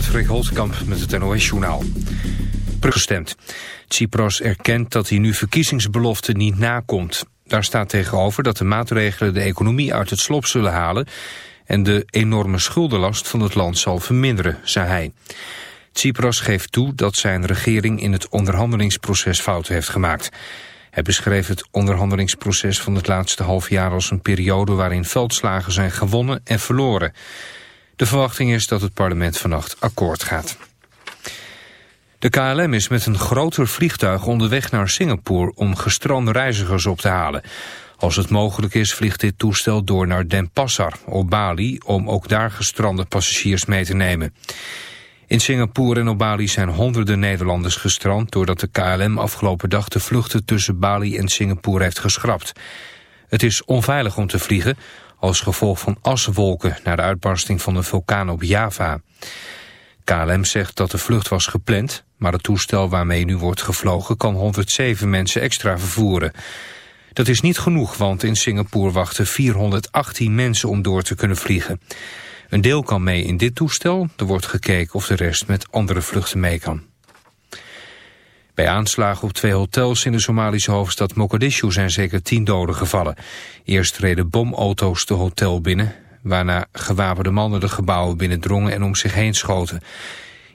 Patrick Holtkamp met het NOS-journaal. Gestemd. Tsipras erkent dat hij nu verkiezingsbeloften niet nakomt. Daar staat tegenover dat de maatregelen de economie uit het slop zullen halen... en de enorme schuldenlast van het land zal verminderen, zei hij. Tsipras geeft toe dat zijn regering in het onderhandelingsproces fouten heeft gemaakt. Hij beschreef het onderhandelingsproces van het laatste half jaar als een periode waarin veldslagen zijn gewonnen en verloren. De verwachting is dat het parlement vannacht akkoord gaat. De KLM is met een groter vliegtuig onderweg naar Singapore om gestrande reizigers op te halen. Als het mogelijk is vliegt dit toestel door naar Denpasar op Bali om ook daar gestrande passagiers mee te nemen. In Singapore en op Bali zijn honderden Nederlanders gestrand... doordat de KLM afgelopen dag de vluchten tussen Bali en Singapore heeft geschrapt. Het is onveilig om te vliegen als gevolg van aswolken... na de uitbarsting van een vulkaan op Java. KLM zegt dat de vlucht was gepland... maar het toestel waarmee nu wordt gevlogen kan 107 mensen extra vervoeren. Dat is niet genoeg, want in Singapore wachten 418 mensen om door te kunnen vliegen. Een deel kan mee in dit toestel. Er wordt gekeken of de rest met andere vluchten mee kan. Bij aanslagen op twee hotels in de Somalische hoofdstad Mogadishu zijn zeker tien doden gevallen. Eerst reden bomauto's de hotel binnen, waarna gewapende mannen de gebouwen binnendrongen en om zich heen schoten.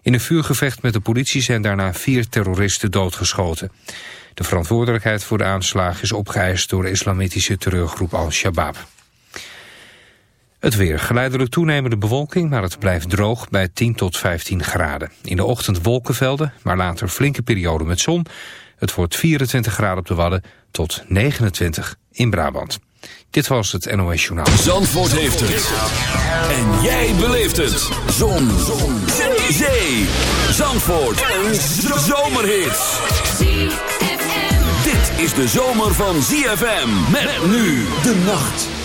In een vuurgevecht met de politie zijn daarna vier terroristen doodgeschoten. De verantwoordelijkheid voor de aanslag is opgeëist door de islamitische terreurgroep Al-Shabaab. Het weer. Geleidelijk toenemende bewolking, maar het blijft droog bij 10 tot 15 graden. In de ochtend wolkenvelden, maar later flinke periode met zon. Het wordt 24 graden op de Wadden tot 29 in Brabant. Dit was het NOS Journaal. Zandvoort heeft het. En jij beleeft het. Zon. zon. Zee. Zandvoort. Een zomerhit. Dit is de zomer van ZFM. Met nu de nacht.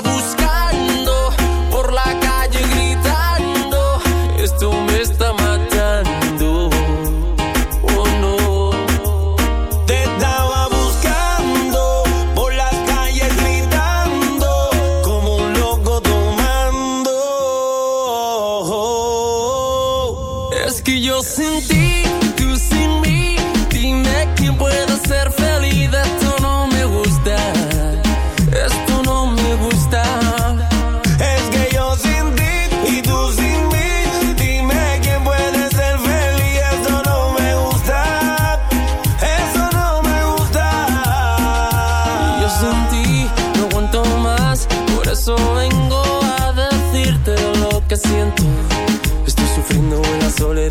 soledad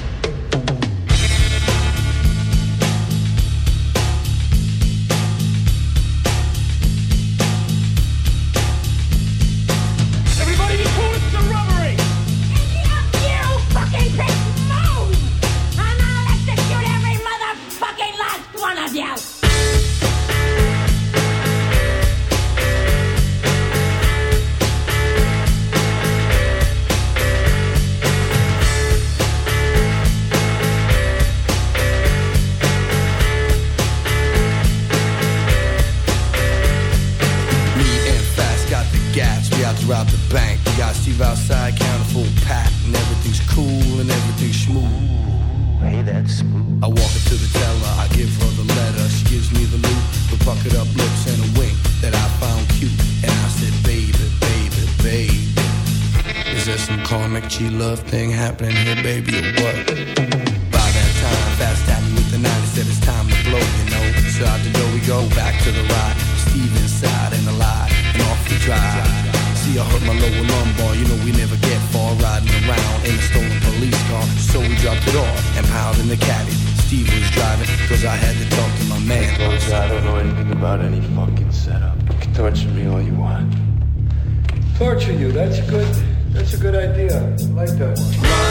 like that one.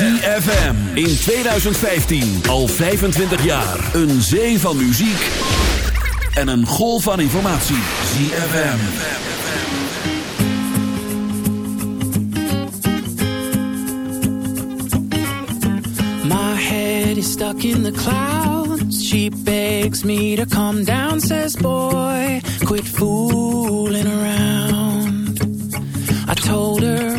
ZFM in 2015 al 25 jaar. Een zee van muziek en een golf van informatie. ZFM. My head is stuck in the clouds. She begs me to come down, says boy, quit fooling around. I told her